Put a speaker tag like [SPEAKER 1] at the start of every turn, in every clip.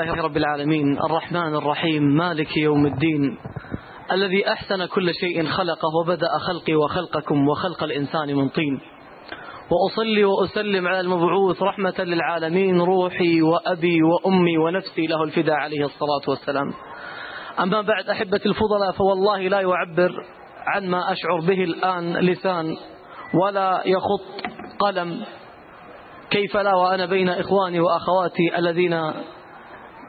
[SPEAKER 1] الله رب العالمين. الرحمن الرحيم. مالك يوم الدين. الذي أحسن كل شيء خلقه وبدأ خلقي وخلقكم وخلق الإنسان من طين. وأصلي وأسلم على المبعوث رحمة للعالمين. روحي وأبي وأمي ونفسي له الفداء عليه الصلاة والسلام. أما بعد أحبة الفضلاء فوالله لا يعبر عن ما أشعر به الآن لسان ولا يخط قلم. كيف لا وأنا بين إخواني وأخواتي الذين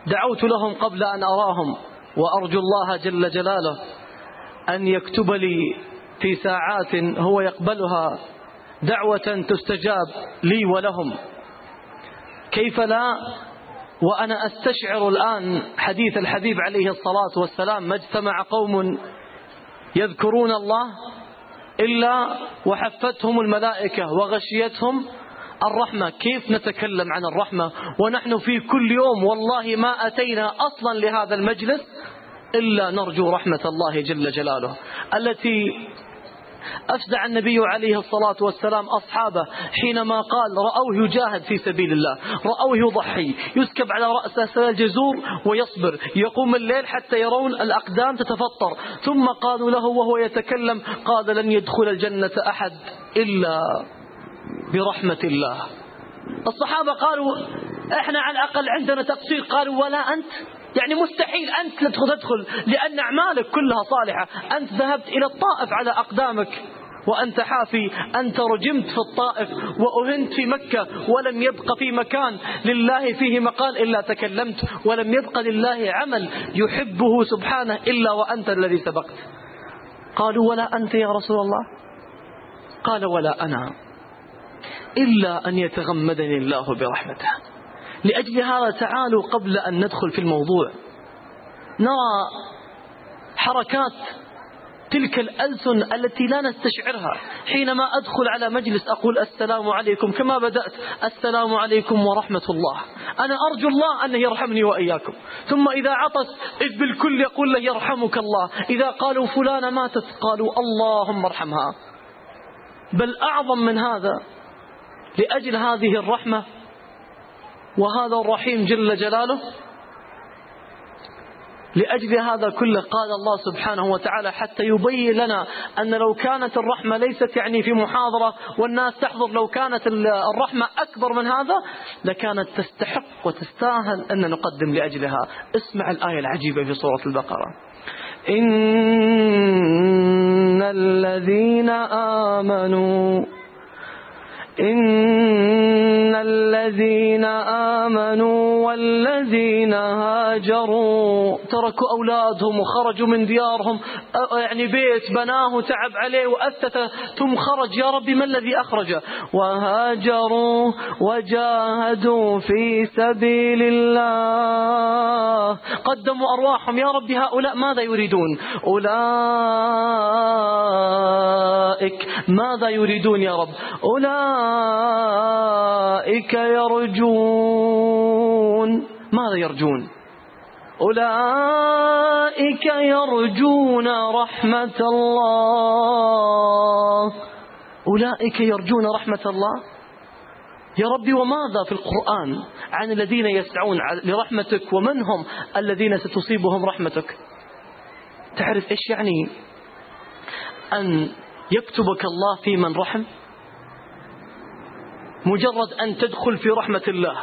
[SPEAKER 1] دعوت لهم قبل أن أراهم وأرجو الله جل جلاله أن يكتب لي في ساعات هو يقبلها دعوة تستجاب لي ولهم. كيف لا؟ وأنا أستشعر الآن حديث الحبيب عليه الصلاة والسلام ما اجتمع قوم يذكرون الله إلا وحفتهم الملائكة وغشيتهم الرحمة. كيف نتكلم عن الرحمة؟ ونحن في كل يوم والله ما أتينا أصلا لهذا المجلس إلا نرجو رحمة الله جل جلاله. التي أفزع النبي عليه الصلاة والسلام أصحابه حينما قال رأوه يجاهد في سبيل الله رأوه يضحي يسكب على رأسه سال جزور ويصبر يقوم الليل حتى يرون الأقدام تتفطر. ثم قالوا له وهو يتكلم قال لن يدخل الجنة أحد إلا برحمة الله. الصحابة قالوا إحنا على الأقل عندنا تقصير قالوا ولا أنت؟ يعني مستحيل أنت تدخل تدخل لأن أعمالك كلها صالحة. أنت ذهبت إلى الطائف على أقدامك. وأنت حافي. أنت رجمت في الطائف وأهنت في مكة ولم يبق في مكان لله فيه مقال إلا تكلمت. ولم يبق لله عمل يحبه سبحانه إلا وأنت الذي سبقت. قالوا ولا أنت يا رسول الله؟ قال ولا أنا. إلا أن يتغمدني الله برحمته. لأجل هذا تعالوا قبل أن ندخل في الموضوع. نرى حركات تلك الألسن التي لا نستشعرها. حينما أدخل على مجلس أقول السلام عليكم كما بدأت السلام عليكم ورحمة الله. أنا أرجو الله أنه يرحمني وإياكم. ثم إذا عطس إذ بالكل يقول له يرحمك الله. إذا قالوا فلانة ماتت قالوا اللهم ارحمها. بل أعظم من هذا لأجل هذه الرحمة وهذا الرحيم جل جلاله لأجل هذا كله قال الله سبحانه وتعالى حتى يبين لنا أن لو كانت الرحمة ليست يعني في محاضرة والناس تحضر لو كانت الرحمة أكبر من هذا لكانت تستحق وتستاهل أن نقدم لأجلها. اسمع الآية العجيبة في سورة البقرة. إن الذين آمنوا إن الذين آمنوا والذين هاجروا تركوا أولادهم وخرجوا من ديارهم يعني بيت بناه تعب عليه وأثثه ثم خرج. يا ربي ما الذي أخرجه؟ وهاجروا وجاهدوا في سبيل الله. قدموا أرواحهم. يا ربي هؤلاء ماذا يريدون؟ أولئك ماذا يريدون يا رب؟ أولئك يرجون. ماذا يرجون؟ أولئك يرجون رحمة الله. أولئك يرجون رحمة الله؟ يا ربي وماذا في القرآن عن الذين يسعون لرحمتك؟ ومن هم الذين ستصيبهم رحمتك؟ تعرف إيش يعني أن يكتبك الله في من رحم؟ مجرد أن تدخل في رحمة الله.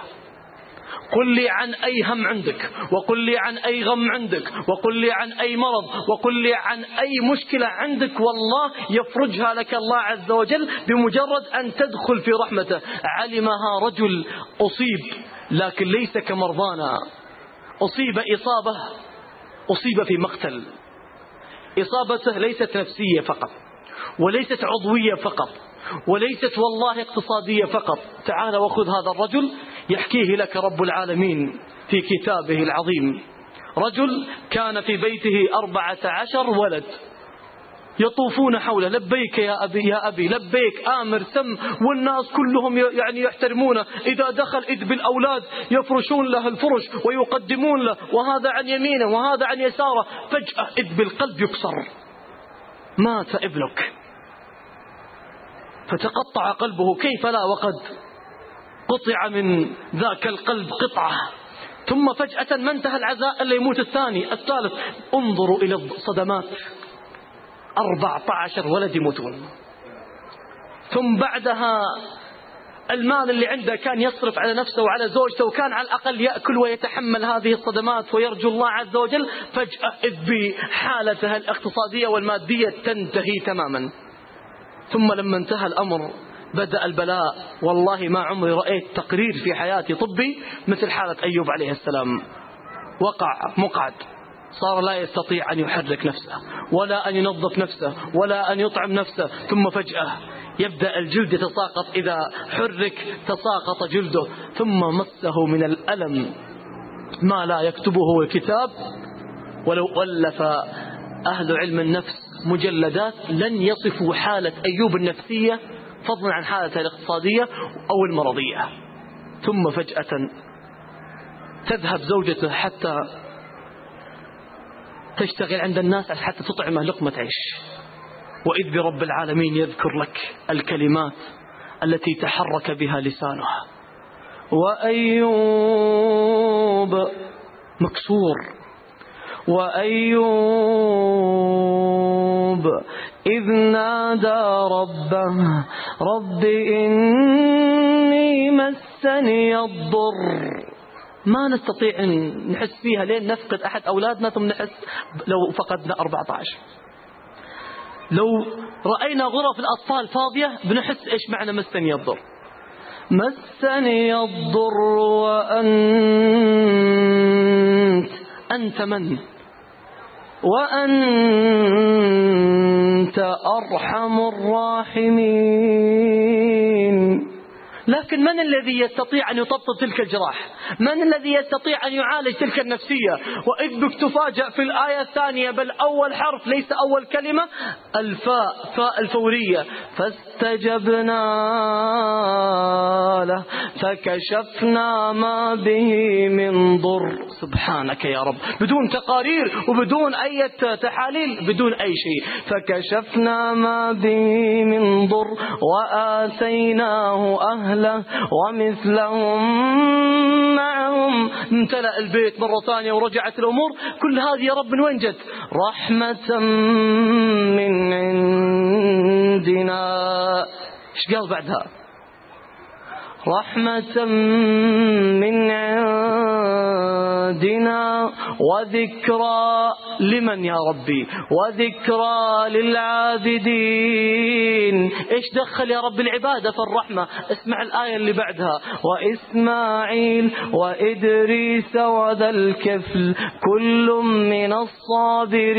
[SPEAKER 1] قل لي عن أي هم عندك وقل لي عن أي غم عندك وقل لي عن أي مرض وقل لي عن أي مشكلة عندك. والله يفرجها لك الله عز وجل بمجرد أن تدخل في رحمته. علمها رجل أصيب لكن ليس كمرضانا. أصيب إصابة أصيب في مقتل. إصابته ليست نفسية فقط وليست عضوية فقط. وليست والله اقتصادية فقط. تعال وخذ هذا الرجل يحكيه لك رب العالمين في كتابه العظيم. رجل كان في بيته أربعة عشر ولد. يطوفون حوله لبيك يا أبي يا أبي لبيك آمر سم. والناس كلهم يعني يحترمونه. إذا دخل إذ بالأولاد يفرشون له الفرش ويقدمون له وهذا عن يمينه وهذا عن يساره. فجأة إذ بالقلب يكسر مات ابنك. فتقطع قلبه كيف لا؟ وقد قطع من ذاك القلب قطعة. ثم فجأة ما انتهى العزاء إلا يموت الثاني الثالث. انظروا إلى الصدمات. أربعة عشر ولد يموتون. ثم بعدها المال اللي عنده كان يصرف على نفسه وعلى زوجته وكان على الأقل يأكل ويتحمل هذه الصدمات ويرجو الله عز وجل فجأة إذ بحالته الاقتصادية والمادية تنتهي تماما. ثم لما انتهى الأمر بدأ البلاء. والله ما عمري رأيت تقرير في حياتي طبي مثل حالة أيوب عليه السلام. وقع مقعد. صار لا يستطيع أن يحرك نفسه ولا أن ينظف نفسه ولا أن يطعم نفسه. ثم فجأة يبدأ الجلد يتساقط. إذا حرك تساقط جلده ثم مسه من الألم ما لا يكتبه الكتاب. ولو ألف أهل علم النفس مجلدات لن يصفوا حالة أيوب النفسية فضلا عن حالته الاقتصادية أو المرضية. ثم فجأة تذهب زوجته حتى تشتغل عند الناس حتى تطعمه لقمة عيش. وإذ برب العالمين يذكر لك الكلمات التي تحرك بها لسانه وأيوب مكسور. وأيوب إذ نادى ربه رب إني مسني الضر. ما نستطيع أن نحس فيها لين نفقد أحد أولادنا ثم نحس لو فقدنا 14 لو رأينا غرف الأطفال فاضية بنحس إيش معنى مسني الضر؟ مسني الضر وأنت. أنت من؟ وأنت أرحم الراحمين. لكن من الذي يستطيع أن يطبطب تلك الجراح؟ من الذي يستطيع أن يعالج تلك النفسية؟ وإذ بك تفاجأ في الآية الثانية بل أول حرف ليس أول كلمة الفاء فاء الفورية. فاستجبنا له فكشفنا ما به من ضر. سبحانك يا رب. بدون تقارير وبدون أي تحاليل بدون أي شيء. فكشفنا ما به من ضر وآتيناه أهله ومثلهم معهم. امتلأ البيت مرة ثانية ورجعت الأمور. كل هذه يا رب من وين جت؟ رحمة من عندنا. إيش قال بعدها؟ رحمة من عندنا وذكرى لمن يا ربي؟ وذكرى للعابدين. إيش دخل يا رب العبادة في الرحمة؟ اسمع الآية اللي بعدها. وإسماعيل وإدريس وذا الكفل كل من الصابرين.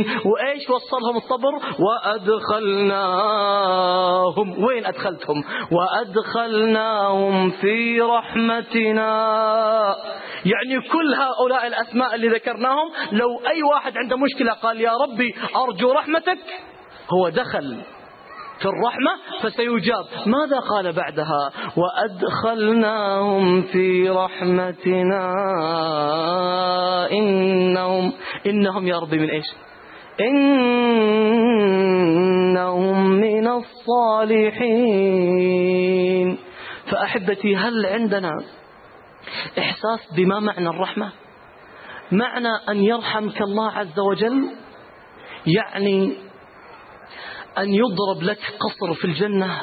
[SPEAKER 1] وإيش وصلهم الصبر؟ وأدخلناهم. وين أدخلتهم؟ وأدخلناهم في رحمتنا. يعني كل هؤلاء الأسماء اللي ذكرناهم لو أي واحد عنده مشكلة قال يا ربي أرجو رحمتك. هو دخل في الرحمة فسيجاب. ماذا قال بعدها؟ وأدخلناهم في رحمتنا إنهم إنهم يا ربي من إيش؟ إنهم من الصالحين. فأحبتي هل عندنا إحساس بما معنى الرحمة؟ معنى أن يرحمك الله عز وجل؟ يعني أن يضرب لك قصر في الجنة؟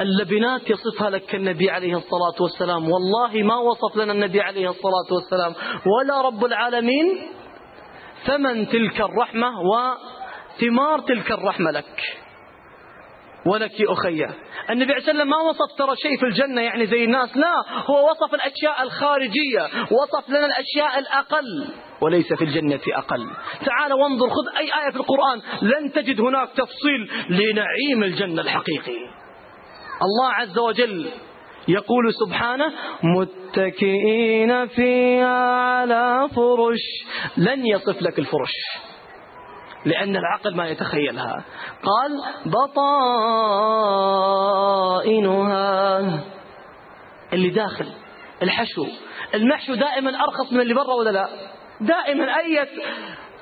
[SPEAKER 1] اللبنات يصفها لك النبي عليه الصلاة والسلام. والله ما وصف لنا النبي عليه الصلاة والسلام. ولا رب العالمين ثمن تلك الرحمة وثمار تلك الرحمة لك. ولك أخي. النبي عليه وسلم ما وصف ترى شيء في الجنة يعني زي الناس لا هو وصف الأشياء الخارجية وصف لنا الأشياء الأقل وليس في الجنة أقل. تعال وانظر خذ أي آية في القرآن لن تجد هناك تفصيل لنعيم الجنة الحقيقي. الله عز وجل يقول سبحانه متكئين فيها على فرش. لن يصف لك الفرش لأن العقل ما يتخيلها. قال بطائنها. اللي داخل الحشو. المحشو دائما أرخص من اللي برا ولا لا؟ دائما. أي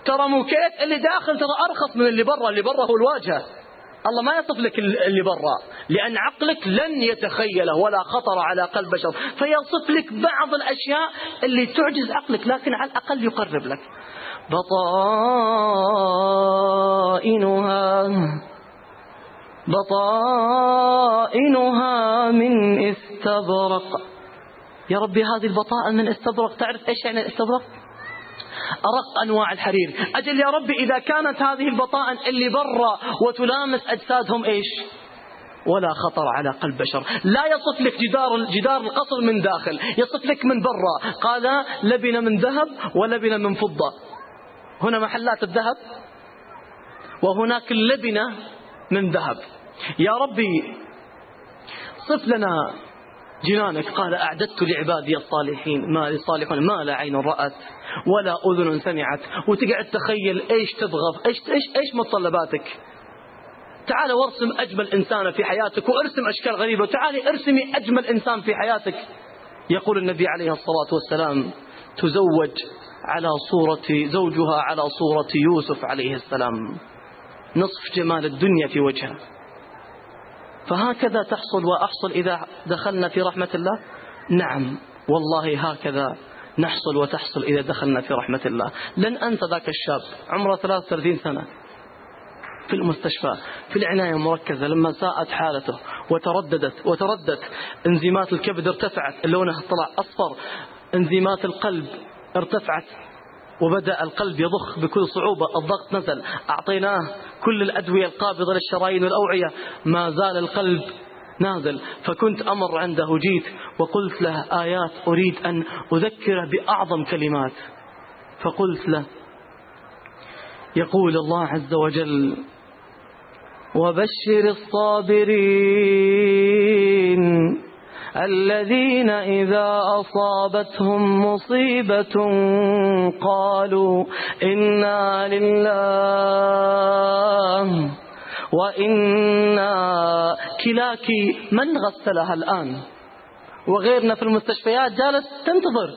[SPEAKER 1] ترى موكيت اللي داخل ترى أرخص من اللي برا اللي برا هو الواجهة. الله ما يصف لك اللي برا لأن عقلك لن يتخيله ولا خطر على قلب بشر فيصف لك بعض الأشياء اللي تعجز عقلك لكن على الأقل يقرب لك. بطائنها بطائنها من استبرق. يا ربي هذه البطائن من استبرق. تعرف إيش يعني الاستبرق أرق أنواع الحرير. أجل يا ربي إذا كانت هذه البطائن اللي برا وتلامس أجسادهم إيش؟ ولا خطر على قلب بشر. لا يصف لك جدار جدار القصر من داخل يصف لك من برا. قال لبن من ذهب ولبن من فضة. هنا محلات الذهب؟ وهناك اللبنة من ذهب. يا ربي صف لنا جنانك قال أعددت لعبادي الصالحين ما الصالحون ما لا عين رأت ولا أذن سمعت. وتقعد تخيل إيش تبغى إيش إيش إيش متطلباتك تعال وارسم أجمل إنسان في حياتك وارسم أشكال غريبة وتعالي ارسمي أجمل إنسان في حياتك. يقول النبي عليه الصلاة والسلام تزوج على صورة زوجها على صورة يوسف عليه السلام. نصف جمال الدنيا في وجهه. فهكذا تحصل وأحصل إذا دخلنا في رحمة الله؟ نعم. والله هكذا نحصل وتحصل إذا دخلنا في رحمة الله. لن أنسى ذاك الشاب. عمره 33 سنة. في المستشفى. في العناية المركزة. لما ساءت حالته وترددت وتردت. انزيمات الكبد ارتفعت. لونها طلع أصفر. انزيمات القلب ارتفعت. وبدأ القلب يضخ بكل صعوبة. الضغط نزل أعطيناه كل الأدوية القابضة للشرايين والأوعية. ما زال القلب نازل. فكنت أمر عنده جيت وقلت له آيات أريد أن أذكره بأعظم كلمات. فقلت له يقول الله عز وجل وبشر الصابرين. الذين إذا أصابتهم مصيبة قالوا إنا لله وإنا كلاك من غسلها الآن؟ وغيرنا في المستشفيات جالس تنتظر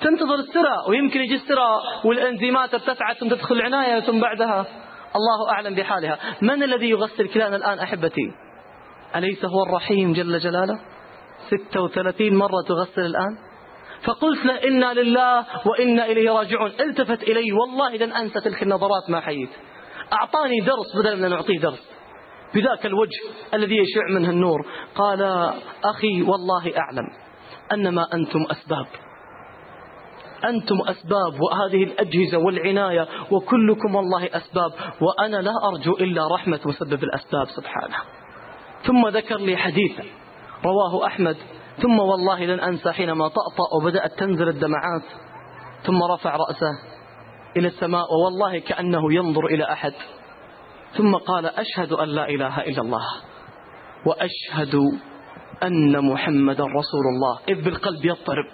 [SPEAKER 1] تنتظر السرى ويمكن يجي السرى والإنزيمات ارتفعت ثم تدخل العناية ثم بعدها. الله أعلم بحالها. من الذي يغسل كلانا الآن أحبتي؟ أليس هو الرحيم جل جلاله؟ 36 مرة تغسل الآن؟ فقلت له إنا لله وإنا إليه راجعون. التفت إلي والله لن أنسى تلك النظرات ما حييت. أعطاني درس بدل من نعطيه درس. بذاك الوجه الذي يشع منه النور. قال أخي والله أعلم أنما أنتم أسباب. أنتم أسباب وهذه الأجهزة والعناية وكلكم والله أسباب. وأنا لا أرجو إلا رحمة مسبب الأسباب سبحانه. ثم ذكر لي حديثا. رواه أحمد. ثم والله لن أنسى حينما طأطأ وبدأت تنزل الدمعات. ثم رفع رأسه إلى السماء ووالله كأنه ينظر إلى أحد. ثم قال أشهد أن لا إله إلا الله وأشهد أن محمد رسول الله. إذ بالقلب يضطرب.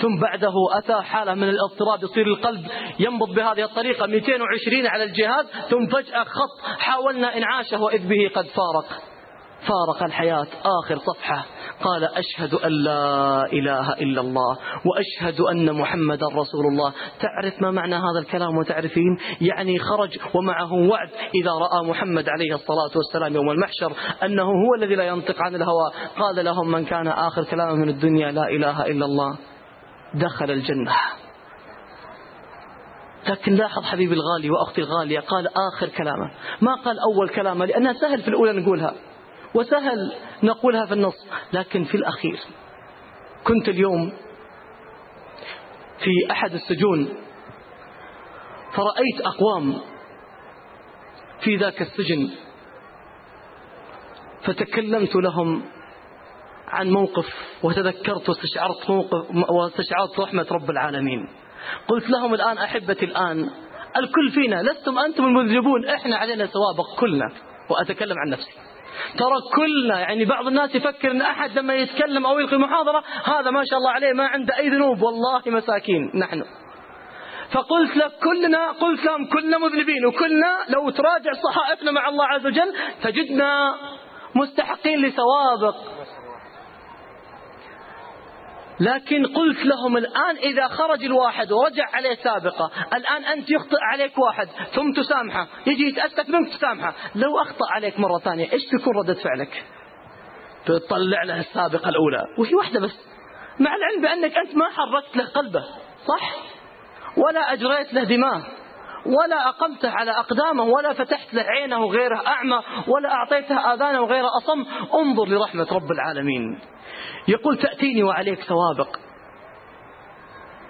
[SPEAKER 1] ثم بعده أتى حالة من الاضطراب يصير القلب ينبض بهذه الطريقة. 220 على الجهاز ثم فجأة خط حاولنا إنعاشه وإذ به قد فارق. فارق الحياة. آخر صفحة. قال أشهد أن لا إله إلا الله وأشهد أن محمد رسول الله. تعرف ما معنى هذا الكلام وتعرفين؟ يعني خرج ومعه وعد إذا رأى محمد عليه الصلاة والسلام يوم المحشر أنه هو الذي لا ينطق عن الهوى. قال لهم من كان آخر كلامه من الدنيا لا إله إلا الله. دخل الجنة. لكن لاحظ حبيبي الغالي وأختي الغالية قال آخر كلامه. ما قال أول كلامه؟ لأنها سهل في الأولى نقولها. وسهل نقولها في النص لكن في الأخير كنت اليوم في أحد السجون فرأيت أقوام في ذاك السجن فتكلمت لهم عن موقف وتذكرت واستشعرت موقف واستشعرت رحمة رب العالمين. قلت لهم الآن أحبتي الآن الكل فينا لستم أنتم المذنبون إحنا علينا سوابق كلنا وأتكلم عن نفسي. ترى كلنا يعني بعض الناس يفكر إن أحد لما يتكلم أو يلقي محاضرة هذا ما شاء الله عليه ما عنده أي ذنوب والله مساكين نحن. فقلت لك كلنا قلت لهم كلنا مذنبين وكلنا لو تراجع صحائفنا مع الله عز وجل تجدنا مستحقين لسوابق لكن قلت لهم الآن إذا خرج الواحد ورجع عليه سابقة الآن أنت يخطئ عليك واحد ثم تسامحه يجي يتأسف منك تسامحه. لو أخطأ عليك مرة ثانية إيش تكون ردة فعلك؟ تطلع له السابقة الأولى. وهي واحدة بس. مع العلم بأنك أنت ما حركت له قلبه صح؟ ولا أجريت له دماء ولا أقمته على أقدامه ولا فتحت له عينه غيره أعمى ولا أعطيته آذانه غير أصم. انظر لرحمة رب العالمين. يقول تأتيني وعليك سوابق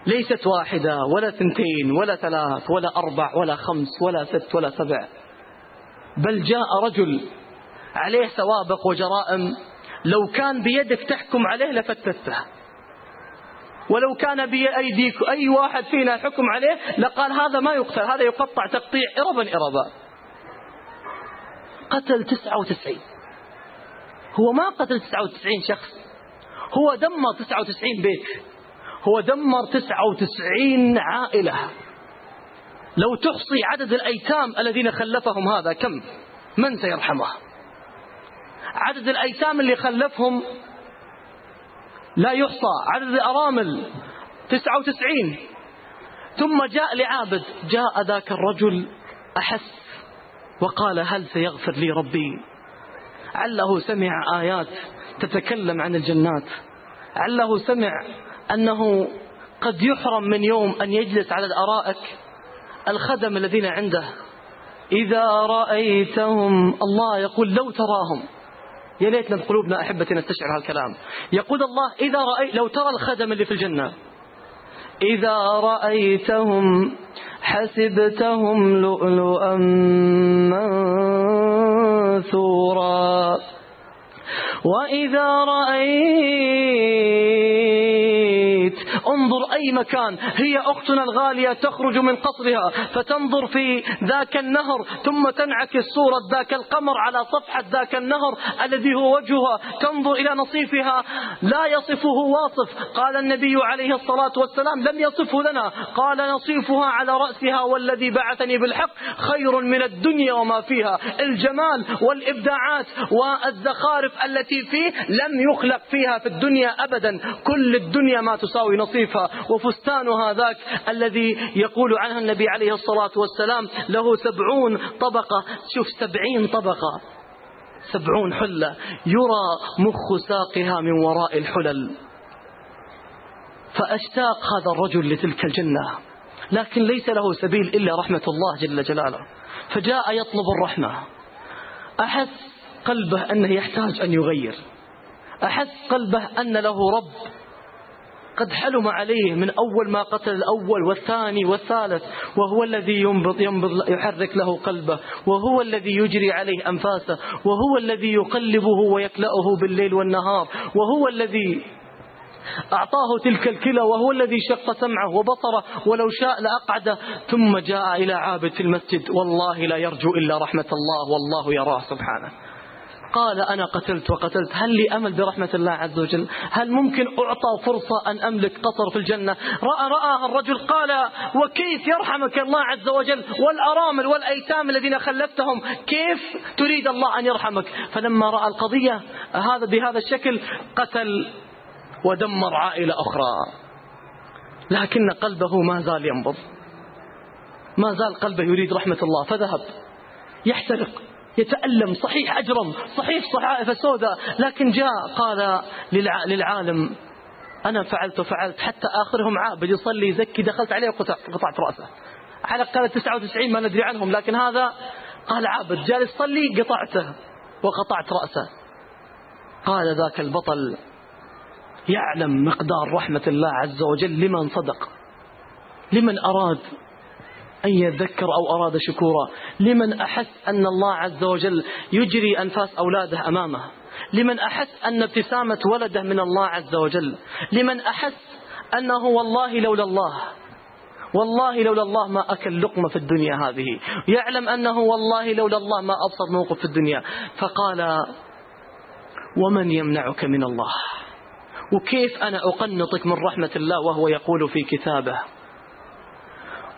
[SPEAKER 1] ليست واحدة ولا ثنتين ولا ثلاث ولا أربع ولا خمس ولا ست ولا سبع. بل جاء رجل عليه سوابق وجرائم. لو كان بيدك تحكم عليه لفتته ولو كان بأيديك أي واحد فينا حكم عليه لقال هذا ما يقتل هذا يقطع تقطيع إربا إربا. قتل تسعة وتسعين. هو ما قتل تسعة وتسعين شخص. هو دمر تسعة وتسعين بيت. هو دمر تسعة وتسعين عائلة. لو تحصي عدد الأيتام الذين خلفهم هذا كم؟ من سيرحمه؟ عدد الأيتام اللي خلفهم لا يحصى عدد الأرامل تسعة وتسعين. ثم جاء لعابد جاء ذاك الرجل أحس وقال هل سيغفر لي ربي؟ عله سمع آيات تتكلم عن الجنات. عله سمع أنه قد يحرم من يوم أن يجلس على الأرائك الخدم الذين عنده. إذا رأيتهم الله يقول لو تراهم. يا ليتنا بقلوبنا أحبتي نستشعر هالكلام. يقول الله إذا رأيت لو ترى الخدم اللي في الجنة. إذا رأيتهم حسبتهم لؤلؤا منثورا. وإذا رأيت انظر أي مكان. هي أختنا الغالية تخرج من قصرها فتنظر في ذاك النهر ثم تنعكس صورة ذاك القمر على صفحة ذاك النهر الذي هو وجهها. تنظر إلى نصيفها. لا يصفه واصف. قال النبي عليه الصلاة والسلام لم يصفه لنا. قال نصيفها على رأسها والذي بعثني بالحق خير من الدنيا وما فيها. الجمال والإبداعات والزخارف التي فيه لم يخلق فيها في الدنيا أبدا. كل الدنيا ما تساوي نصيفها وفستان ذاك الذي يقول عنها النبي عليه الصلاة والسلام له سبعون طبقة. شوف سبعين طبقة. سبعون حلة. يرى مخ ساقها من وراء الحلل. فأشتاق هذا الرجل لتلك الجنة. لكن ليس له سبيل إلا رحمة الله جل جلاله. فجاء يطلب الرحمة. أحس قلبه أنه يحتاج أن يغير. أحس قلبه أن له رب. قد حلم عليه من أول ما قتل الأول والثاني والثالث وهو الذي ينبض ينبض يحرك له قلبه وهو الذي يجري عليه أنفاسه وهو الذي يقلبه ويكلأه بالليل والنهار وهو الذي أعطاه تلك الكلى وهو الذي شق سمعه وبصره ولو شاء لأقعده ثم جاء إلى عابد في المسجد والله لا يرجو إلا رحمة الله والله يراه سبحانه. قال أنا قتلت وقتلت. هل لي أمل برحمة الله عز وجل؟ هل ممكن أعطى فرصة أن أملك قصر في الجنة؟ رأى رآها الرجل قال وكيف يرحمك الله عز وجل والأرامل والأيتام الذين خلفتهم؟ كيف تريد الله أن يرحمك؟ فلما رأى القضية هذا بهذا الشكل قتل ودمر عائلة أخرى. لكن قلبه ما زال ينبض. ما زال قلبه يريد رحمة الله. فذهب. يحترق. يتألم صحيح أجرم صحيح صحائف سوداء لكن جاء قال للعالم أنا فعلت وفعلت حتى آخرهم عابد يصلي يزكي دخلت عليه وقطعت رأسه. على قال 99 ما ندري عنهم لكن هذا قال عابد جالس يصلي قطعته وقطعت رأسه. قال ذاك البطل يعلم مقدار رحمة الله عز وجل لمن صدق لمن أراد أن يذكر أو أراد شكورا. لمن أحس أن الله عز وجل يجري أنفاس أولاده أمامه. لمن أحس أن ابتسامة ولده من الله عز وجل. لمن أحس أنه والله لولا الله. والله لولا الله ما أكل لقمة في الدنيا هذه. يعلم أنه والله لولا الله ما أبصر موقف في الدنيا. فقال ومن يمنعك من الله؟ وكيف أنا أقنطك من رحمة الله وهو يقول في كتابه؟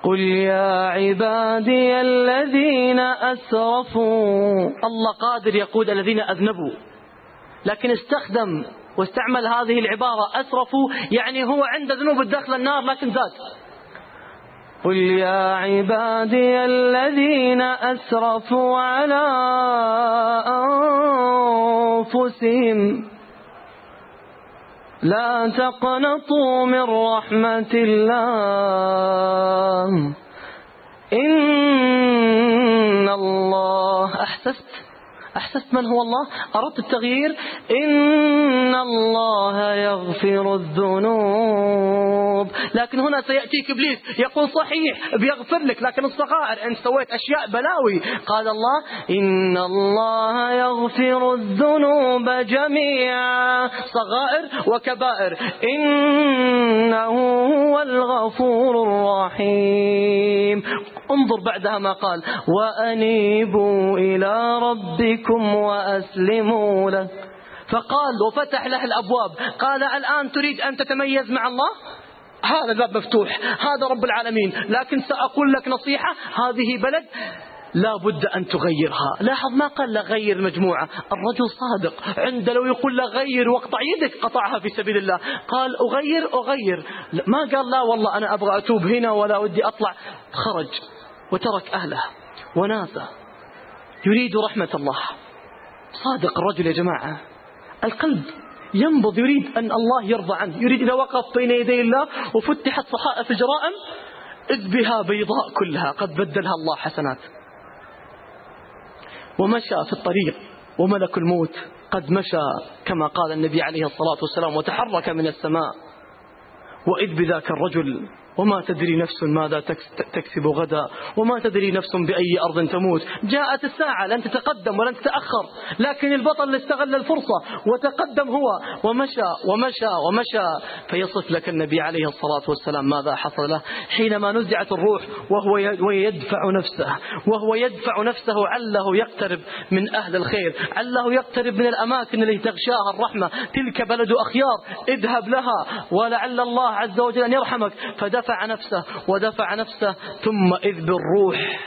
[SPEAKER 1] قل يا عبادي الذين أسرفوا الله قادر يقود الذين أذنبوا. لكن استخدم واستعمل هذه العبارة أسرفوا يعني هو عنده ذنوب الدخل النار لكن زاد. قل يا عبادي الذين أسرفوا على أنفسهم لا تقنطوا من رحمة الله. إن الله أحسست من هو الله؟ أردت التغيير؟ إن الله يغفر الذنوب. لكن هنا سيأتيك إبليس يقول صحيح بيغفر لك. لكن الصغائر أنت سويت أشياء بلاوي. قال الله إن الله يغفر الذنوب جميعا. صغائر وكبائر. إنه هو الغفور الرحيم. انظر بعدها ما قال. وأنيبوا إلى ربكم وأسلموا له فقال وفتح له الأبواب قال الآن تريد أن تتميز مع الله؟ هذا الباب مفتوح هذا رب العالمين لكن سأقول لك نصيحة هذه بلد لا بد أن تغيرها. لاحظ ما قال لا غير المجموعة الرجل صادق عند لو يقول لا غير واقطع يدك قطعها في سبيل الله. قال أغير أغير. ما قال لا والله أنا أبغى أتوب هنا ولا ودي أطلع. خرج وترك أهله وناسه. يريد رحمة الله. صادق الرجل يا جماعة. القلب ينبض يريد أن الله يرضى عنه. يريد إذا وقف بين يدي الله وفتحت صحائف الجرائم إذ بها بيضاء كلها قد بدلها الله حسنات. ومشى في الطريق وملك الموت قد مشى كما قال النبي عليه الصلاة والسلام وتحرك من السماء. وإذ بذاك الرجل وما تدري نفس ماذا تكسب غدا وما تدري نفس بأي أرض تموت. جاءت الساعة لن تتقدم ولن تتأخر لكن البطل استغل الفرصة وتقدم هو. ومشى ومشى ومشى. فيصف لك النبي عليه الصلاة والسلام ماذا حصل له. حينما نزعت الروح وهو يدفع نفسه وهو يدفع نفسه عله يقترب من أهل الخير عله يقترب من الأماكن التي تغشاها الرحمة. تلك بلد أخيار اذهب لها ولعل الله عز وجل أن يرحمك. فدفع دفع نفسه ودفع نفسه ثم إذ بالروح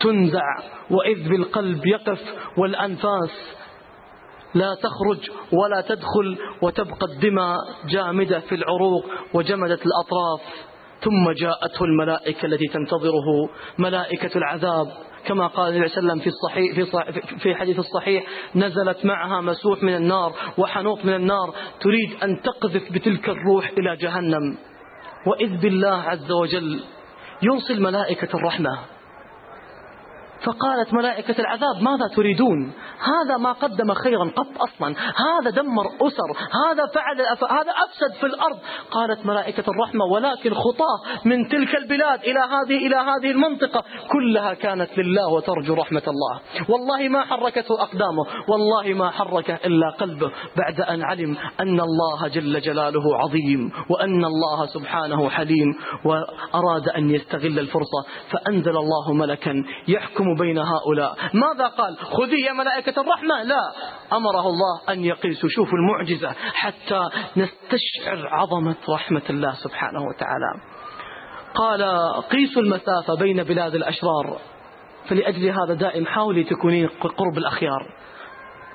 [SPEAKER 1] تنزع وإذ بالقلب يقف والأنفاس لا تخرج ولا تدخل وتبقى الدماء جامدة في العروق وجمدت الأطراف. ثم جاءته الملائكة التي تنتظره ملائكة العذاب. كما قال النبي صلى الله عليه وسلم في الصحيح في, في حديث الصحيح نزلت معها مسوح من النار وحنوط من النار تريد أن تقذف بتلك الروح إلى جهنم. وإذ بالله عز وجل يرسل ملائكة الرحمة. فقالت ملائكة العذاب ماذا تريدون؟ هذا ما قدم خيرا قط أصلا هذا دمر أسر هذا فعل هذا أفسد في الأرض. قالت ملائكة الرحمة ولكن خطاه من تلك البلاد إلى هذه إلى هذه المنطقة كلها كانت لله وترجو رحمة الله. والله ما حركته أقدامه والله ما حركه إلا قلبه بعد أن علم أن الله جل جلاله عظيم وأن الله سبحانه حليم وأراد أن يستغل الفرصة فأنزل الله ملكا يحكم بين هؤلاء. ماذا قال؟ خذي يا ملائكة الرحمة. لا. أمره الله أن يقيسوا شوفوا المعجزة حتى نستشعر عظمة رحمة الله سبحانه وتعالى. قال قيسوا المسافة بين بلاد الأشرار فلأجل هذا دائم حاولي تكونين قرب الأخيار.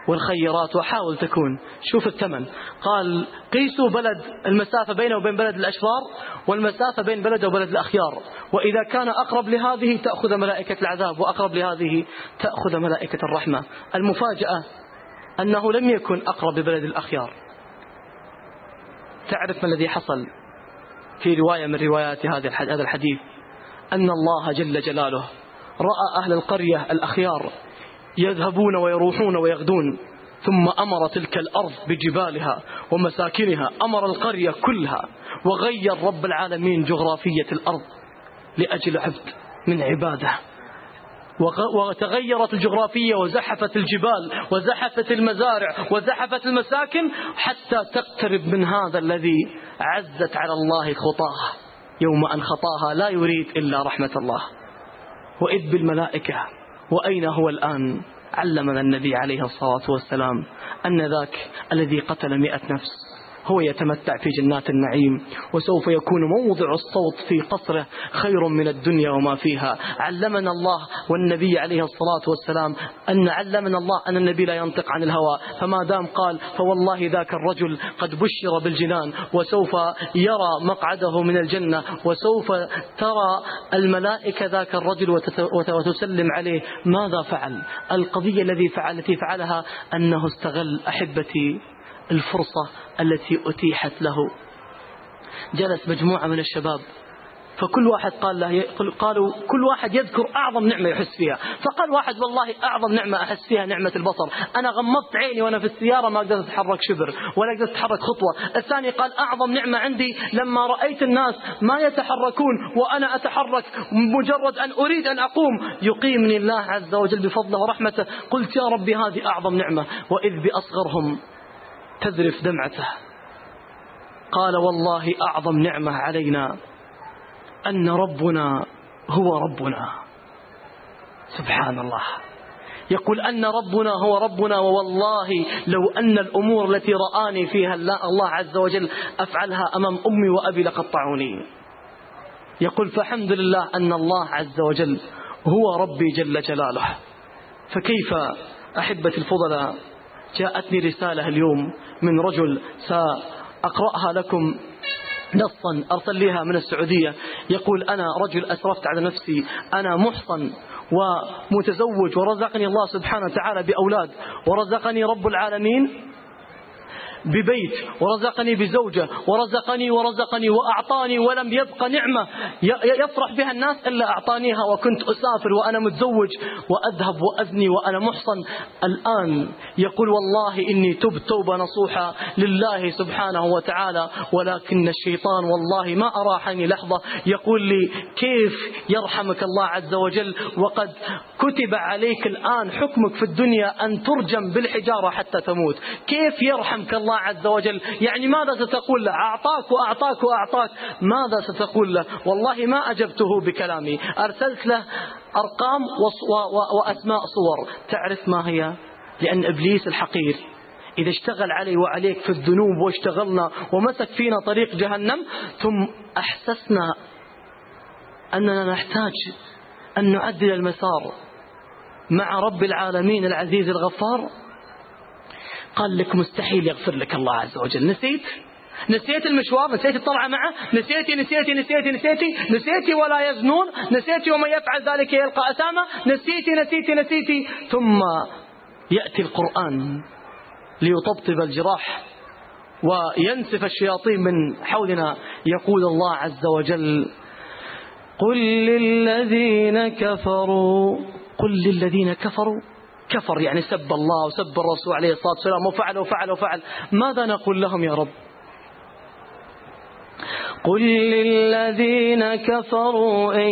[SPEAKER 1] والخيرات وحاول تكون. شوف الثمن. قال قيسوا بلد المسافة بينه وبين بلد الأشرار والمسافة بين بلده وبلد الأخيار. وإذا كان أقرب لهذه تأخذ ملائكة العذاب وأقرب لهذه تأخذ ملائكة الرحمة. المفاجأة أنه لم يكن أقرب ببلد الأخيار. تعرف ما الذي حصل في رواية من روايات هذا الحديث؟ أن الله جل جلاله رأى أهل القرية الأخيار يذهبون ويروحون ويغدون. ثم أمر تلك الأرض بجبالها ومساكنها. أمر القرية كلها وغير رب العالمين جغرافية الأرض لأجل عبد من عباده. وتغيرت الجغرافية وزحفت الجبال وزحفت المزارع وزحفت المساكن حتى تقترب من هذا الذي عزت على الله خطاه. يوم أن خطاها لا يريد إلا رحمة الله. وإذ بالملائكة وأين هو الآن؟ علمنا النبي عليه الصلاة والسلام أن ذاك الذي قتل مئة نفس. هو يتمتع في جنات النعيم وسوف يكون موضع الصوت في قصره خير من الدنيا وما فيها. علمنا الله والنبي عليه الصلاة والسلام أن علمنا الله أن النبي لا ينطق عن الهوى. فما دام قال فوالله ذاك الرجل قد بشر بالجنان وسوف يرى مقعده من الجنة وسوف ترى الملائكة ذاك الرجل وتسلم عليه. ماذا فعل؟ القضية الذي فعل التي فعلها أنه استغل أحبتي الفرصة التي أتيحت له. جلس مجموعة من الشباب فكل واحد قال له قالوا كل واحد يذكر أعظم نعمة يحس فيها. فقال واحد والله أعظم نعمة أحس فيها نعمة البصر. أنا غمضت عيني وأنا في السيارة ما قدرت أتحرك شبر ولا قدرت أتحرك خطوة. الثاني قال أعظم نعمة عندي لما رأيت الناس ما يتحركون وأنا أتحرك مجرد أن أريد أن أقوم. يقيمني الله عز وجل بفضله ورحمته. قلت يا ربي هذه أعظم نعمة. وإذ بأصغرهم تذرف دمعته. قال والله أعظم نعمة علينا أن ربنا هو ربنا. سبحان الله. يقول أن ربنا هو ربنا ووالله لو أن الأمور التي رآني فيها الله عز وجل أفعلها أمام أمي وأبي لقطعوني. يقول فحمد لله أن الله عز وجل هو ربي جل جلاله. فكيف أحبة الفضلاء جاءتني رسالة اليوم من رجل سأقرأها لكم نصا أرسل ليها من السعودية. يقول أنا رجل أسرفت على نفسي. أنا محصن ومتزوج ورزقني الله سبحانه وتعالى بأولاد ورزقني رب العالمين. ببيت ورزقني بزوجة ورزقني ورزقني وأعطاني ولم يبق نعمة. يفرح بها الناس إلا أعطانيها وكنت أسافر وأنا متزوج وأذهب وأزني وأنا محصن. الآن يقول والله إني تبت توبة نصوحة لله سبحانه وتعالى ولكن الشيطان والله ما أراحني لحظة. يقول لي كيف يرحمك الله عز وجل؟ وقد كتب عليك الآن حكمك في الدنيا أن ترجم بالحجارة حتى تموت. كيف يرحمك الله الله عز وجل. يعني ماذا ستقول له؟ أعطاك وأعطاك وأعطاك. ماذا ستقول له؟ والله ما أجبته بكلامي. أرسلت له أرقام وأسماء صور. تعرف ما هي؟ لأن إبليس الحقير إذا اشتغل علي وعليك في الذنوب واشتغلنا ومسك فينا طريق جهنم ثم أحسسنا أننا نحتاج أن نعدل المسار مع رب العالمين العزيز الغفار قال لك مستحيل يغفر لك الله عز وجل. نسيت؟ نسيت المشوار؟ نسيت الطلعة معه؟ نسيتي؟ نسيتي؟ نسيتي؟ نسيتي؟ نسيتي ولا يزنون؟ نسيتي ومن يفعل ذلك يلقى أثاما؟ نسيتي؟ نسيتي؟ نسيتي؟ ثم يأتي القرآن ليطبطب الجراح وينسف الشياطين من حولنا. يقول الله عز وجل قل للذين كفروا قل للذين كفروا. كفر يعني سب الله وسب الرسول عليه الصلاة والسلام وفعل وفعل وفعل. ماذا نقول لهم يا رب؟ قل للذين كفروا إن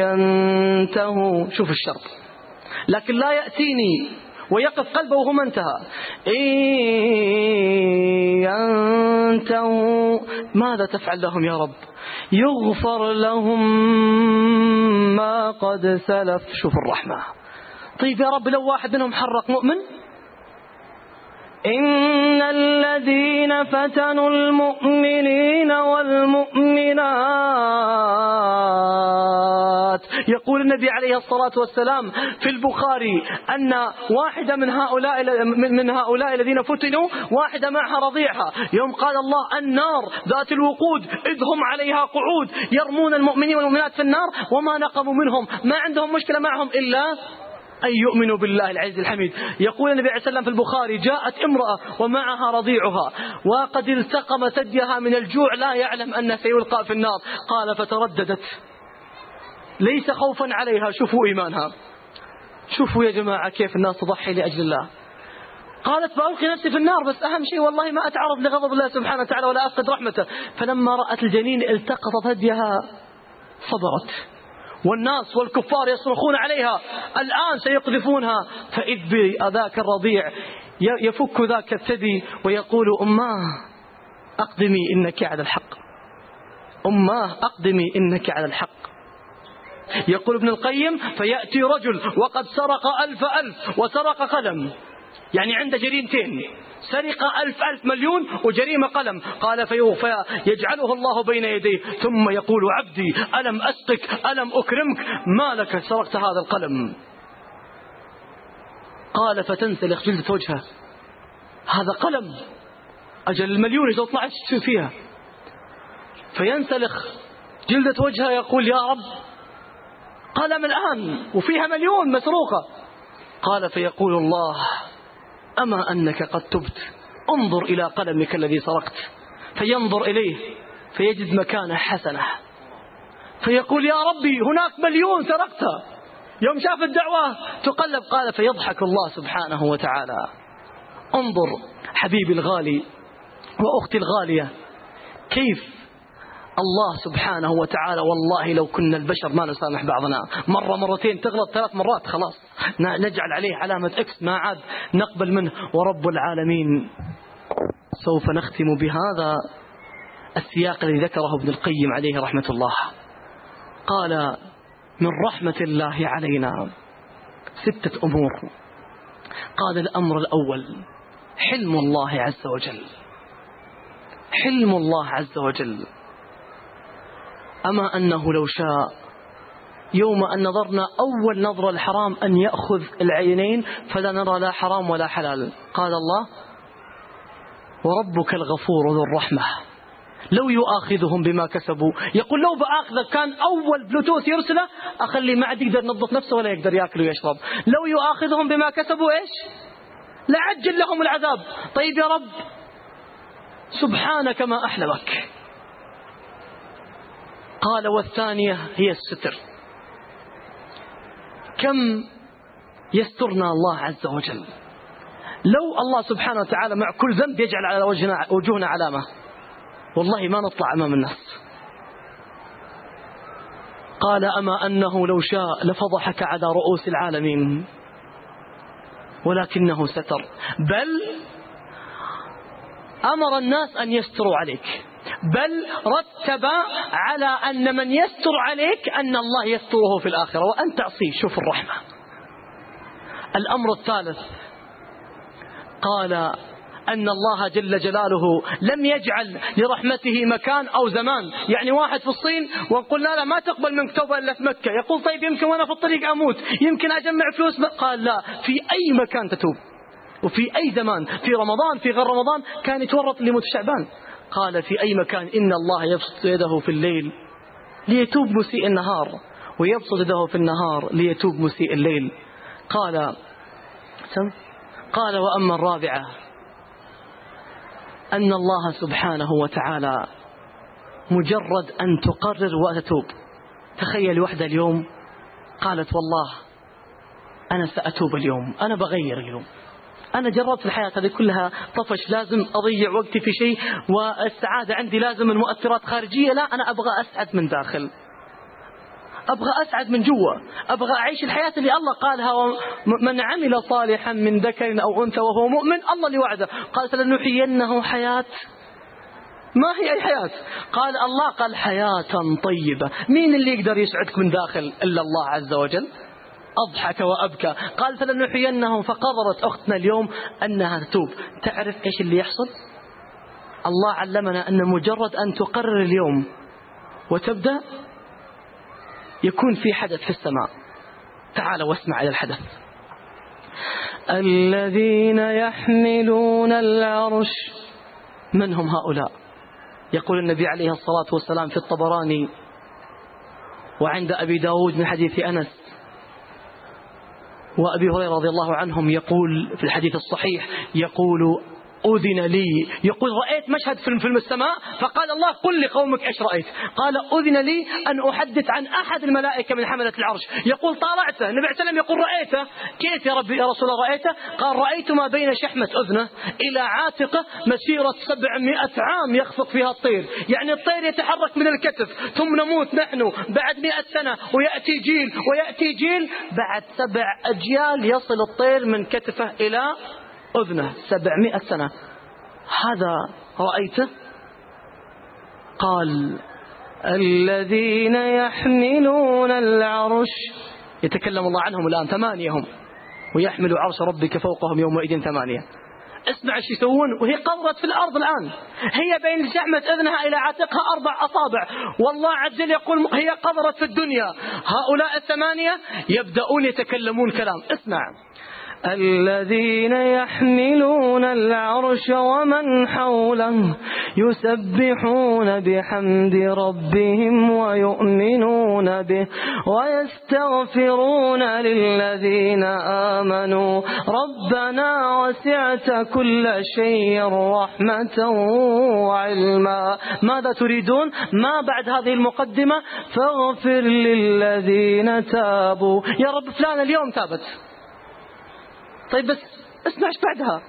[SPEAKER 1] ينتهوا. شوف الشرط. لكن لا يأتيني ويقف قلبه وهو انتهى. إن ينتهوا ماذا تفعل لهم يا رب؟ يغفر لهم ما قد سلف. شوف الرحمة. طيب يا رب لو واحد منهم حرق مؤمن؟ إن الذين فتنوا المؤمنين والمؤمنات. يقول النبي عليه الصلاة والسلام في البخاري أن واحدة من هؤلاء من هؤلاء الذين فتنوا واحدة معها رضيعها يوم قال الله النار ذات الوقود إذ هم عليها قعود. يرمون المؤمنين والمؤمنات في النار وما نقموا منهم. ما عندهم مشكلة معهم إلا أن يؤمنوا بالله العزيز الحميد. يقول النبي عليه السلام في البخاري جاءت امرأة ومعها رضيعها وقد التقم ثديها من الجوع لا يعلم أنه سيلقى في النار. قال فترددت. ليس خوفا عليها. شوفوا إيمانها. شوفوا يا جماعة كيف الناس تضحي لأجل الله. قالت بألقي نفسي في النار بس أهم شيء والله ما أتعرض لغضب الله سبحانه وتعالى ولا أفقد رحمته. فلما رأت الجنين التقط ثديها صبرت. والناس والكفار يصرخون عليها. الآن سيقذفونها. فإذ بذاك الرضيع يفك ذاك الثدي ويقول أماه أقدمي إنك على الحق. أماه أقدمي إنك على الحق. يقول ابن القيم فيأتي رجل وقد سرق ألف ألف وسرق قلم يعني عنده جريمتين. سرق ألف ألف مليون وجريمة قلم. قال فيجعله الله بين يديه. ثم يقول عبدي ألم أسقك؟ ألم أكرمك؟ ما لك؟ سرقت هذا القلم. قال فتنسلخ. جلدة وجهه. هذا قلم. أجل المليون إذا طلعت فيها. فينسلخ. جلدة وجهه يقول يا رب قلم الآن وفيها مليون مسروقة. قال فيقول الله أما أنك قد تبت انظر إلى قلمك الذي سرقت فينظر إليه فيجد مكانه حسنة. فيقول يا ربي هناك مليون سرقتها. يوم شاف الدعوة تقلب قال فيضحك الله سبحانه وتعالى. انظر حبيبي الغالي وأختي الغالية كيف الله سبحانه وتعالى والله لو كنا البشر ما نسامح بعضنا. مرة مرتين تغلط ثلاث مرات خلاص. نجعل عليه علامة إكس ما عاد نقبل منه. ورب العالمين سوف نختم بهذا السياق الذي ذكره ابن القيم عليه رحمة الله. قال من رحمة الله علينا ستة أمور. قال الأمر الأول حلم الله عز وجل. حلم الله عز وجل. أما أنه لو شاء. يوم أن نظرنا أول نظرة الحرام أن يأخذ العينين فلا نرى لا حرام ولا حلال. قال الله وربك الغفور ذو الرحمة. لو يؤاخذهم بما كسبوا. يقول لو بآخذه كان أول بلوتوث يرسله أخلي ما عاد يقدر ينظف نفسه ولا يقدر يأكل ويشرب. لو يؤاخذهم بما كسبوا إيش؟ لعجل لهم العذاب. طيب يا رب سبحانك ما أحلمك قال والثانية هي الستر. كم يسترنا الله عز وجل. لو الله سبحانه وتعالى مع كل ذنب يجعل على وجهنا, وجوهنا علامة. والله ما نطلع أمام الناس. قال أما أنه لو شاء لفضحك على رؤوس العالمين. ولكنه ستر. بل أمر الناس أن يستروا عليك. بل رتب على أن من يستر عليك أن الله يستره في الآخرة وأن تعصيه. شوف الرحمة. الأمر الثالث قال أن الله جل جلاله لم يجعل لرحمته مكان أو زمان. يعني واحد في الصين ونقول لا لا ما تقبل منك توبة إلا في مكة. يقول طيب يمكن وأنا في الطريق أموت. يمكن أجمع فلوس قال لا في أي مكان تتوب. وفي أي زمان في رمضان في غير رمضان كان يتورط لموت شعبان. قال في أي مكان إن الله يبسط يده في الليل ليتوب مسيء النهار ويبسط يده في النهار ليتوب مسيء الليل. قال قال وأما الرابعة أن الله سبحانه وتعالى مجرد أن تقرر وتتوب تخيل وحدة اليوم قالت والله أنا سأتوب اليوم أنا بغير اليوم. أنا جربت الحياة هذه كلها طفش لازم أضيع وقتي في شيء والسعادة عندي لازم المؤثرات خارجية لا أنا أبغى أسعد من داخل. أبغى أسعد من جوا. أبغى أعيش الحياة اللي الله قالها من عمل صالحا من ذكر أو أنثى وهو مؤمن الله اللي وعده. قال فلنحيينه حياة. ما هي أي حياة قال الله قال حياة طيبة. مين اللي يقدر يسعدك من داخل إلا الله عز وجل؟ أضحك وأبكى. قال فلنحيينهم. فقررت أختنا اليوم أنها تتوب. تعرف إيش اللي يحصل؟ الله علمنا أن مجرد أن تقرر اليوم وتبدأ يكون في حدث في السماء. تعال واسمع إلى الحدث. الذين يحملون العرش من هم هؤلاء؟ يقول النبي عليه الصلاة والسلام في الطبراني وعند أبي داود من حديث أنس. وأبي هريرة رضي الله عنهم يقول في الحديث الصحيح يقول أذن لي. يقول رأيت مشهد في فيلم السماء فقال الله قل لقومك إيش رأيت؟ قال أذن لي أن أحدث عن أحد الملائكة من حملة العرش. يقول طالعته. النبي عليه السلام يقول رأيته. كيف يا ربي يا رسول الله رأيته؟ قال رأيت ما بين شحمة أذنه إلى عاتقه مسيرة سبعمائة عام يخفق فيها الطير. يعني الطير يتحرك من الكتف ثم نموت نحن بعد مئة سنة ويأتي جيل ويأتي جيل. بعد سبع أجيال يصل الطير من كتفه إلى أذنه سبعمائة سنة. هذا رأيته؟ قال الذين يحملون العرش. يتكلم الله عنهم الآن ثمانية هم ويحمل عرش ربك فوقهم يومئذ ثمانية. اسمع إيش يسوون وهي قبضت في الأرض الآن. هي بين شحمة إذنها إلى عاتقها أربع أصابع. والله عز وجل يقول هي قبضت في الدنيا. هؤلاء الثمانية يبدأون يتكلمون كلام. اسمع.
[SPEAKER 2] الذين يحملون العرش ومن حوله يسبحون بحمد ربهم ويؤمنون به ويستغفرون للذين آمنوا ربنا وسعت كل شيء رحمة وعلما. ماذا تريدون؟ ما بعد هذه المقدمة؟ فاغفر للذين تابوا. يا رب فلان اليوم تابت. طيب بس اسمع إيش بعدها.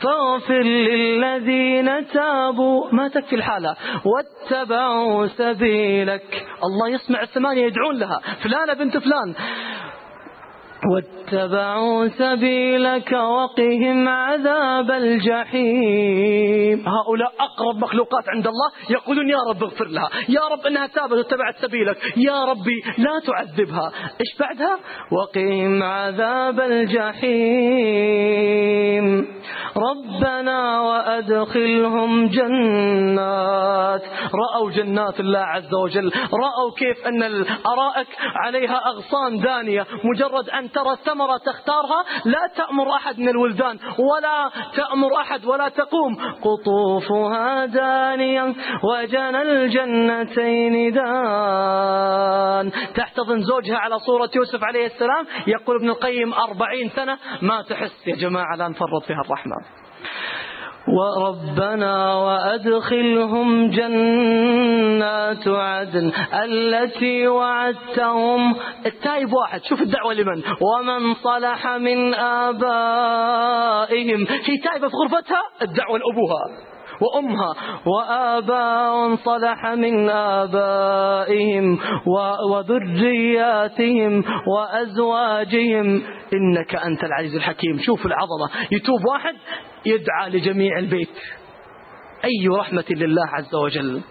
[SPEAKER 2] فاغفر للذين تابوا. ما تكفي الحالة. واتبعوا سبيلك. الله يسمع الثمانية يدعون لها. فلانة بنت فلان. واتبعوا سبيلك وقهم عذاب الجحيم.
[SPEAKER 1] هؤلاء أقرب مخلوقات عند الله يقولون يا رب اغفر لها يا رب أنها تابت واتبعت سبيلك يا ربي لا تعذبها. إيش بعدها؟
[SPEAKER 2] وقهم عذاب الجحيم. ربنا وأدخلهم جنات.
[SPEAKER 1] رأوا جنات الله عز وجل رأوا كيف أن الأرائك عليها أغصان دانية مجرد أن ترى الثمرة تختارها لا تأمر أحد من الولدان ولا تأمر أحد ولا تقوم.
[SPEAKER 2] قطوفها دانية وجنى الجنتين دان.
[SPEAKER 1] تحتضن زوجها على صورة يوسف عليه السلام. يقول ابن القيم أربعين سنة. ما تحس يا جماعة لا نفرط فيها الرحمة
[SPEAKER 2] وربنا وأدخلهم جنات عدن التي وعدتهم.
[SPEAKER 1] التائب واحد شوف الدعوة لمن؟
[SPEAKER 2] ومن صلح من آبائهم.
[SPEAKER 1] هي تائبة في غرفتها الدعوة لأبوها وأمها.
[SPEAKER 2] وآباء صلح من آبائهم وذرياتهم وأزواجهم.
[SPEAKER 1] إنك أنت العزيز الحكيم. شوف العظمة. يتوب واحد يدعى لجميع البيت. أي رحمة لله عز وجل.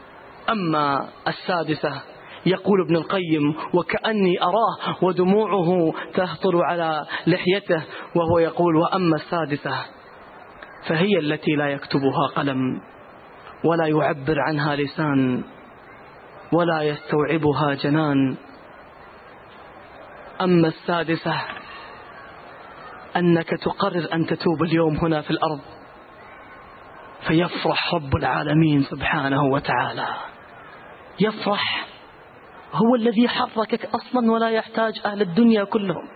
[SPEAKER 1] أما السادسة يقول ابن القيم وكأني أراه ودموعه تهطل على لحيته وهو يقول وأما السادسة فهي التي لا يكتبها قلم ولا يعبر عنها لسان ولا يستوعبها جنان. أما السادسة أنك تقرر أن تتوب اليوم هنا في الأرض. فيفرح رب العالمين سبحانه وتعالى. يفرح. هو الذي حركك أصلا ولا يحتاج أهل الدنيا كلهم.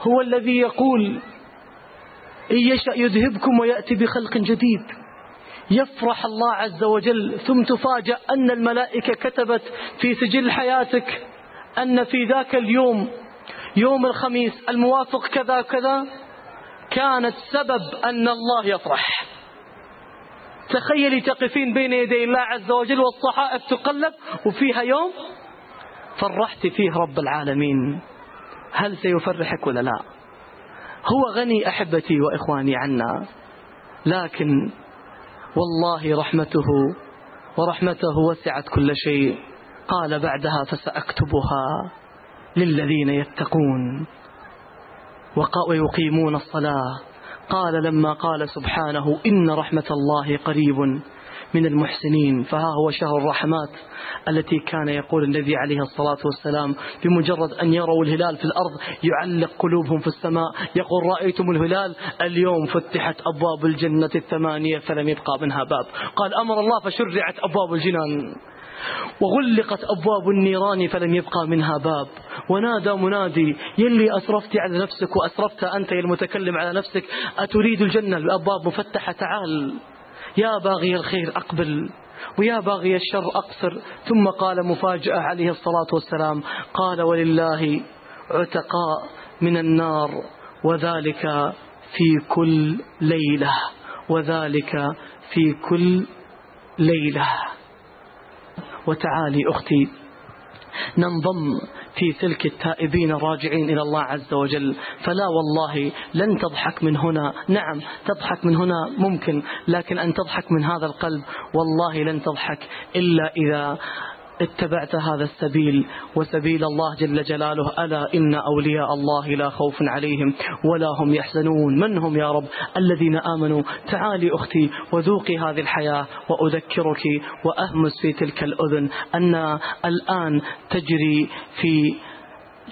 [SPEAKER 1] هو الذي يقول إن يشأ يذهبكم ويأتي بخلق جديد. يفرح الله عز وجل. ثم تفاجأ أن الملائكة كتبت في سجل حياتك أن في ذاك اليوم يوم الخميس الموافق كذا كذا كانت سبب أن الله يفرح تخيلي تقفين بين يدي الله عز وجل والصحائف تقلب وفيها يوم فرحت فيه رب العالمين. هل سيفرحك ولا لا؟ هو غني أحبتي وإخواني عنا لكن والله رحمته ورحمته وسعت كل شيء. قال بعدها فسأكتبها للذين يتقون. ويقيمون الصلاة. قال لما قال سبحانه إن رحمة الله قريب من المحسنين. فها هو شهر الرحمات التي كان يقول النبي عليه الصلاة والسلام بمجرد أن يروا الهلال في الأرض يعلق قلوبهم في السماء يقول رأيتم الهلال؟ اليوم فتحت أبواب الجنة الثمانية فلم يبقى منها باب. قال أمر الله فشرعت أبواب الجنان. وغلقت أبواب النيران فلم يبقى منها باب. ونادى منادي يلي أسرفت على نفسك وأسرفت أنت يا المتكلم على نفسك أتريد الجنة؟ الأبواب مفتحة تعال. يا باغي الخير أقبل. ويا باغي الشر أقصر. ثم قال مفاجأة عليه الصلاة والسلام قال ولله عتقاء من النار وذلك في كل ليلة وذلك في كل ليلة. وتعالي أختي ننضم في سلك التائبين الراجعين إلى الله عز وجل. فلا والله لن تضحك من هنا. نعم تضحك من هنا ممكن لكن أن تضحك من هذا القلب والله لن تضحك إلا إذا اتبعت هذا السبيل وسبيل الله جل جلاله. ألا إن أولياء الله لا خوف عليهم ولا هم يحزنون. من هم يا رب؟ الذين آمنوا. تعالي أختي وذوقي هذه الحياة وأذكرك وأهمس في تلك الأذن. أن الآن تجري في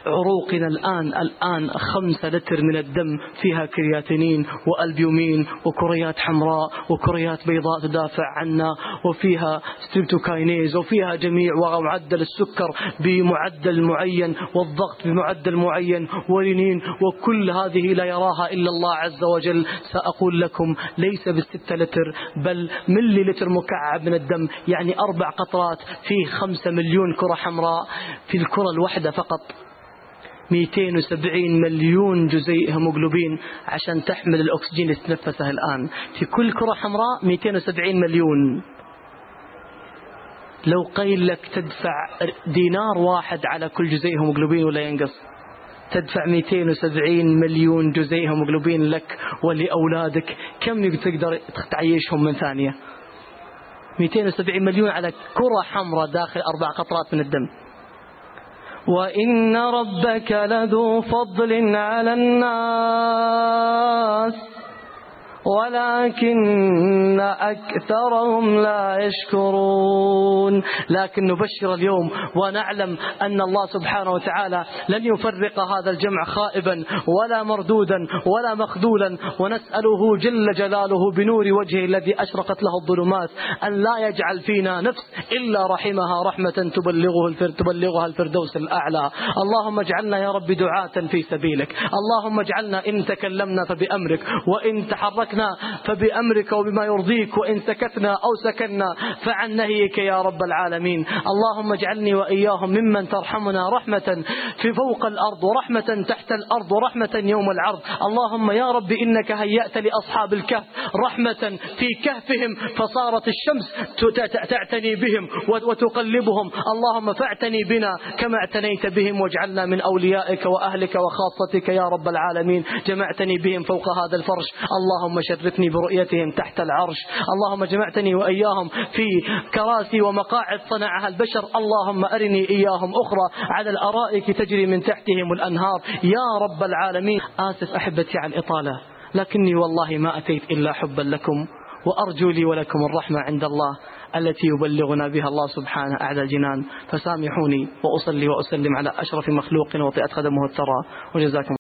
[SPEAKER 1] عروقنا الآن الآن خمسة لتر من الدم فيها كرياتينين وألبيومين وكريات حمراء وكريات بيضاء تدافع عنا وفيها ستريبتوكاينيز وفيها جميع ومعدل السكر بمعدل معين والضغط بمعدل معين ورنين وكل هذه لا يراها إلا الله عز وجل. سأقول لكم ليس بالستة لتر بل ملي لتر مكعب من الدم يعني أربع قطرات فيه خمسة مليون كرة حمراء في الكرة الواحدة فقط. 270 مليون جزيء هيموغلوبين عشان تحمل الأكسجين اللي تتنفسه الآن. في كل كرة حمراء 270 مليون. لو قيل لك تدفع دينار واحد على كل جزيء هيموغلوبين ولا ينقص. تدفع 270 مليون جزيء هيموغلوبين لك ولأولادك. كم تقدر تعيشهم من ثانية؟ 270 مليون على كرة حمراء داخل أربع قطرات من الدم.
[SPEAKER 2] وإن ربك لذو فضل على الناس ولكن أكثرهم لا يشكرون.
[SPEAKER 1] لكن نبشر اليوم ونعلم أن الله سبحانه وتعالى لن يفرق هذا الجمع خائبا ولا مردودا ولا مخذولا. ونسأله جل جلاله بنور وجهه الذي أشرقت له الظلمات أن لا يجعل فينا نفس إلا رحمها رحمة تبلغه تبلغها الفردوس الأعلى. اللهم اجعلنا يا رب دعاة في سبيلك. اللهم اجعلنا إن تكلمنا فبأمرك. وإن تحركنا تركنا فبأمرك وبما يرضيك وإن سكتنا أو سكنا فعن نهيك يا رب العالمين. اللهم اجعلني وإياهم ممن ترحمنا رحمة في فوق الأرض ورحمة تحت الأرض ورحمة يوم العرض. اللهم يا رب إنك هيأت لأصحاب الكهف رحمة في كهفهم فصارت الشمس تعتني بهم وتقلبهم. اللهم فاعتني بنا كما اعتنيت بهم واجعلنا من أوليائك وأهلك وخاصتك يا رب العالمين. جمعتني بهم فوق هذا الفرش. اللهم شرفني برؤيتهم تحت العرش. اللهم جمعتني وإياهم في كراسي ومقاعد صنعها البشر. اللهم أرني إياهم أخرى على الأرائك تجري من تحتهم الأنهار. يا رب العالمين. آسف أحبتي على الإطالة لكني والله ما أتيت إلا حبا لكم وأرجو لي ولكم الرحمة عند الله التي يبلغنا بها الله سبحانه أعلى الجنان. فسامحوني وأصلي وأسلم على أشرف مخلوق وطئت خدمه الترى وجزاكم